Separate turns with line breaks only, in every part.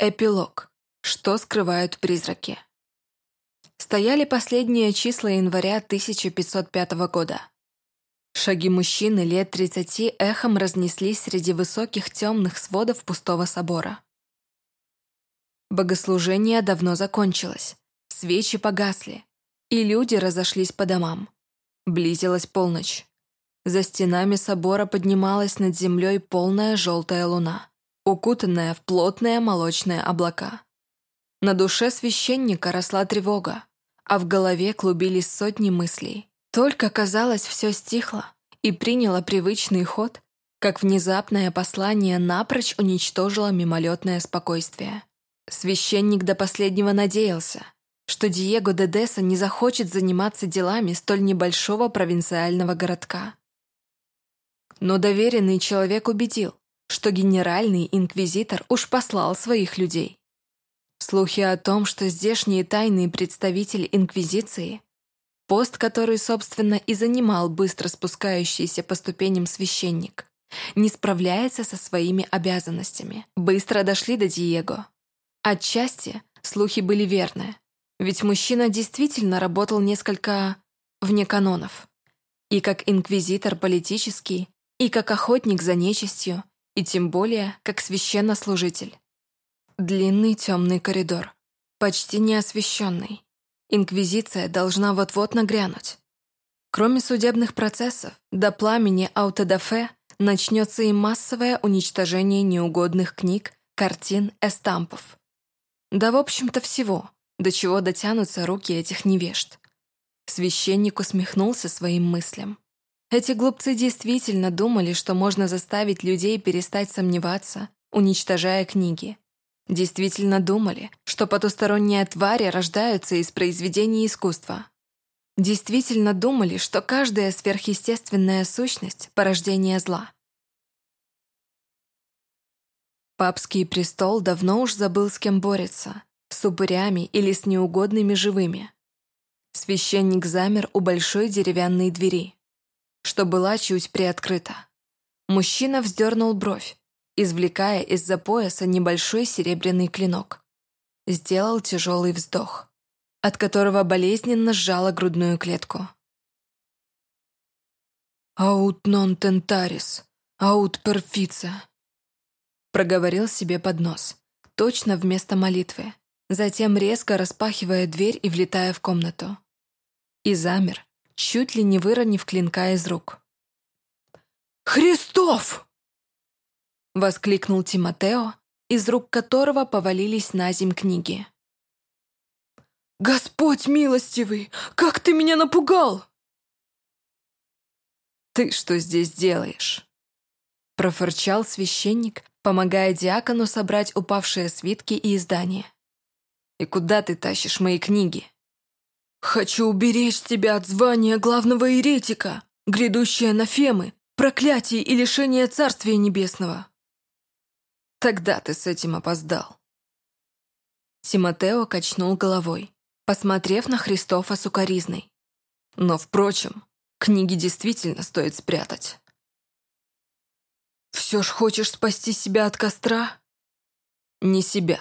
Эпилог. Что скрывают призраки? Стояли последние числа января 1505 года. Шаги мужчины лет 30 эхом разнеслись среди высоких темных сводов пустого собора. Богослужение давно закончилось, свечи погасли, и люди разошлись по домам. Близилась полночь. За стенами собора поднималась над землей полная желтая луна укутанная в плотные молочные облака. На душе священника росла тревога, а в голове клубились сотни мыслей. Только, казалось, все стихло и приняло привычный ход, как внезапное послание напрочь уничтожило мимолетное спокойствие. Священник до последнего надеялся, что Диего де Деса не захочет заниматься делами столь небольшого провинциального городка. Но доверенный человек убедил, что генеральный инквизитор уж послал своих людей. Слухи о том, что здешний тайный представитель инквизиции, пост который, собственно, и занимал быстро спускающийся по ступеням священник, не справляется со своими обязанностями, быстро дошли до Диего. Отчасти слухи были верны, ведь мужчина действительно работал несколько вне канонов. И как инквизитор политический, и как охотник за нечистью, и тем более как священнослужитель. Длинный темный коридор, почти неосвещенный. Инквизиция должна вот-вот нагрянуть. Кроме судебных процессов, до пламени аутодафе начнется и массовое уничтожение неугодных книг, картин, эстампов. Да, в общем-то, всего, до чего дотянутся руки этих невежд. Священник усмехнулся своим мыслям. Эти глупцы действительно думали, что можно заставить людей перестать сомневаться, уничтожая книги. Действительно думали, что потусторонние твари рождаются из произведений искусства. Действительно думали, что каждая сверхъестественная сущность – порождение зла. Папский престол давно уж забыл, с кем борется – с упырями или с неугодными живыми. Священник замер у большой деревянной двери что была чуть приоткрыта. Мужчина вздернул бровь, извлекая из-за пояса небольшой серебряный клинок. Сделал тяжелый вздох, от которого болезненно сжала грудную клетку. «Аут нон тентарис, аут перфица», проговорил себе под нос, точно вместо молитвы, затем резко распахивая дверь и влетая в комнату. И замер, чуть ли не выронив клинка из рук. «Христов!» — воскликнул Тимотео, из рук которого повалились на земь книги. «Господь милостивый, как ты меня напугал!» «Ты что здесь делаешь?» — профырчал священник, помогая диакону собрать упавшие свитки и издания. «И куда ты тащишь мои книги?» «Хочу уберечь тебя от звания главного еретика, грядущей анафемы, проклятие и лишение Царствия Небесного». «Тогда ты с этим опоздал». Тимотео качнул головой, посмотрев на Христофа сукоризной. «Но, впрочем, книги действительно стоит спрятать». «Все ж хочешь спасти себя от костра?» «Не себя».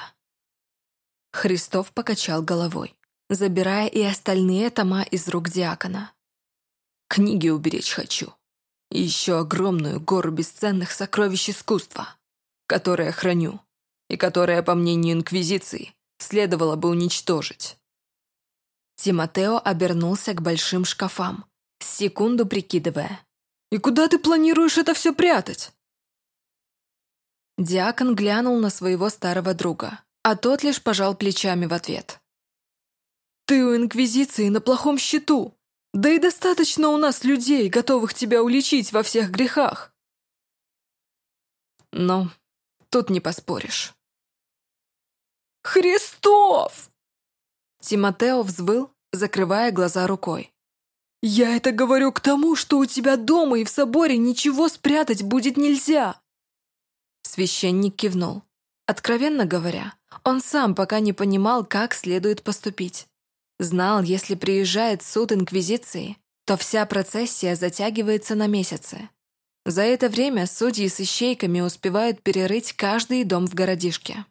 Христов покачал головой забирая и остальные тома из рук диакона. «Книги уберечь хочу. И еще огромную гору бесценных сокровищ искусства, которые храню, и которые, по мнению Инквизиции, следовало бы уничтожить». Тимотео обернулся к большим шкафам, секунду прикидывая. «И куда ты планируешь это все прятать?» Диакон глянул на своего старого друга, а тот лишь пожал плечами в ответ. Ты у Инквизиции на плохом счету. Да и достаточно у нас людей, готовых тебя уличить во всех грехах. Но тут не поспоришь. «Христов!» Тимотео взвыл, закрывая глаза рукой. «Я это говорю к тому, что у тебя дома и в соборе ничего спрятать будет нельзя!» Священник кивнул. Откровенно говоря, он сам пока не понимал, как следует поступить. Знал, если приезжает суд Инквизиции, то вся процессия затягивается на месяцы. За это время судьи с ищейками успевают перерыть каждый дом в городишке.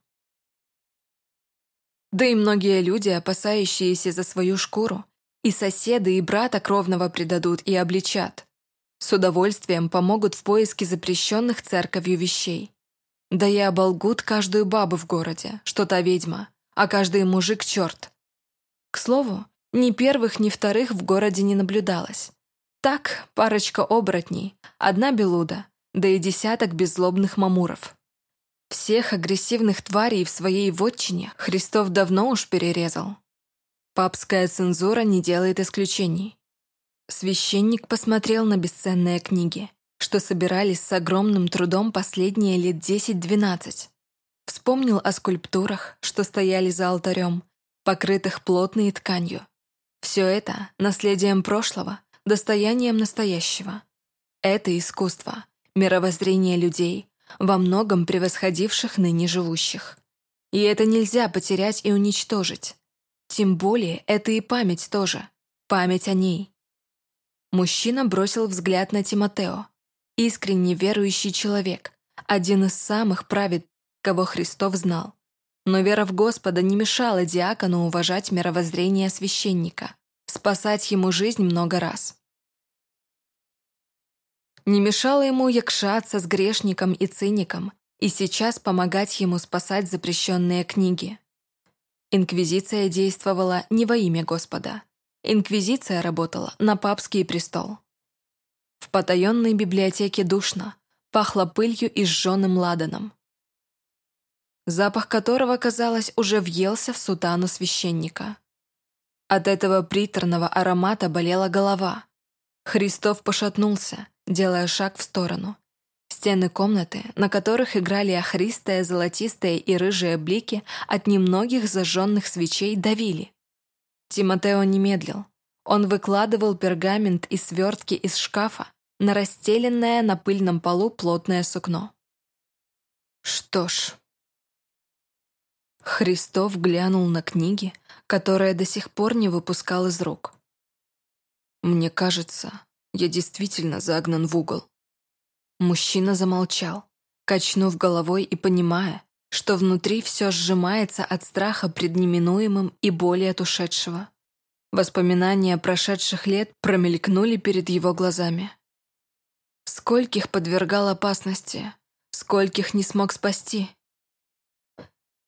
Да и многие люди, опасающиеся за свою шкуру, и соседы, и брата кровного предадут и обличат. С удовольствием помогут в поиске запрещенных церковью вещей. Да и оболгут каждую бабу в городе, что та ведьма, а каждый мужик черт. К слову, ни первых, ни вторых в городе не наблюдалось. Так, парочка оборотней, одна белуда, да и десяток беззлобных мамуров. Всех агрессивных тварей в своей вотчине Христов давно уж перерезал. Папская цензура не делает исключений. Священник посмотрел на бесценные книги, что собирались с огромным трудом последние лет 10-12. Вспомнил о скульптурах, что стояли за алтарем, покрытых плотной тканью. Все это — наследием прошлого, достоянием настоящего. Это искусство, мировоззрение людей, во многом превосходивших ныне живущих. И это нельзя потерять и уничтожить. Тем более это и память тоже, память о ней. Мужчина бросил взгляд на Тимотео, искренне верующий человек, один из самых правед, кого Христов знал. Но вера в Господа не мешала диакону уважать мировоззрение священника, спасать ему жизнь много раз. Не мешало ему якшаться с грешником и циником и сейчас помогать ему спасать запрещенные книги. Инквизиция действовала не во имя Господа. Инквизиция работала на папский престол. В потаенной библиотеке душно, пахло пылью и сжженным ладаном. Запах которого, казалось, уже въелся в сутану священника. От этого приторного аромата болела голова. Христов пошатнулся, делая шаг в сторону. Стены комнаты, на которых играли охристые, золотистые и рыжие блики от немногих зажженных свечей, давили. Тимотео не медлил. Он выкладывал пергамент и свертки из шкафа на расстеленное на пыльном полу плотное сукно. Что ж... Христов глянул на книги, которые до сих пор не выпускал из рук. «Мне кажется, я действительно загнан в угол. Мужчина замолчал, качнув головой и понимая, что внутри все сжимается от страха пред неминуемым и боли от ушедшего. Воспоминания прошедших лет промелькнули перед его глазами. Скольких подвергал опасности, скольких не смог спасти.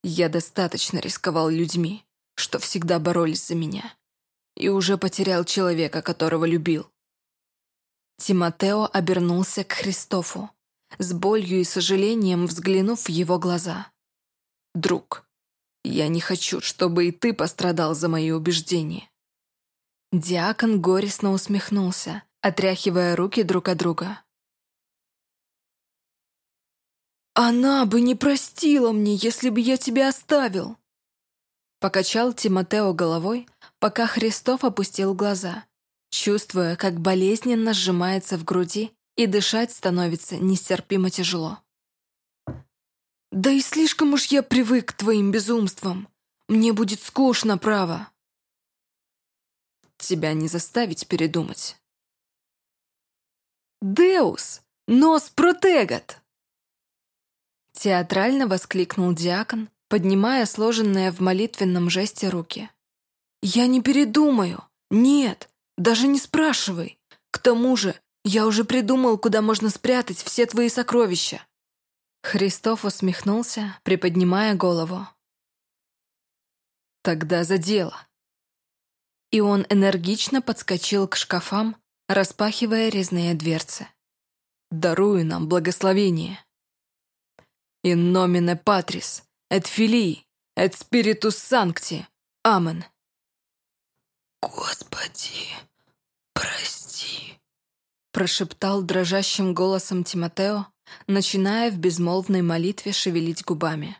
Я достаточно рисковал людьми, что всегда боролись за меня, и уже потерял человека, которого любил. Тимотео обернулся к Христофу, с болью и сожалением взглянув в его глаза. «Друг, я не хочу, чтобы и ты пострадал за мои убеждения». Диакон горестно усмехнулся, отряхивая руки друг от друга. «Она бы не простила мне, если бы я тебя оставил!» Покачал Тимотео головой, пока Христов опустил глаза, чувствуя, как болезненно сжимается в груди и дышать становится нестерпимо тяжело. «Да и слишком уж я привык к твоим безумствам. Мне будет скучно, право». «Тебя не заставить передумать». «Деус! Нос протегат!» Театрально воскликнул диакон, поднимая сложенные в молитвенном жесте руки. «Я не передумаю! Нет! Даже не спрашивай. К тому же, я уже придумал, куда можно спрятать все твои сокровища. Христоф усмехнулся, приподнимая голову. Тогда за дело. И он энергично подскочил к шкафам, распахивая резные дверцы. «Даруй нам благословение!» «In nomine Patris, et Filii, et Spiritus Sancti. Амен!» «Господи, прости», — прошептал дрожащим голосом Тимотео, начиная в безмолвной молитве шевелить губами.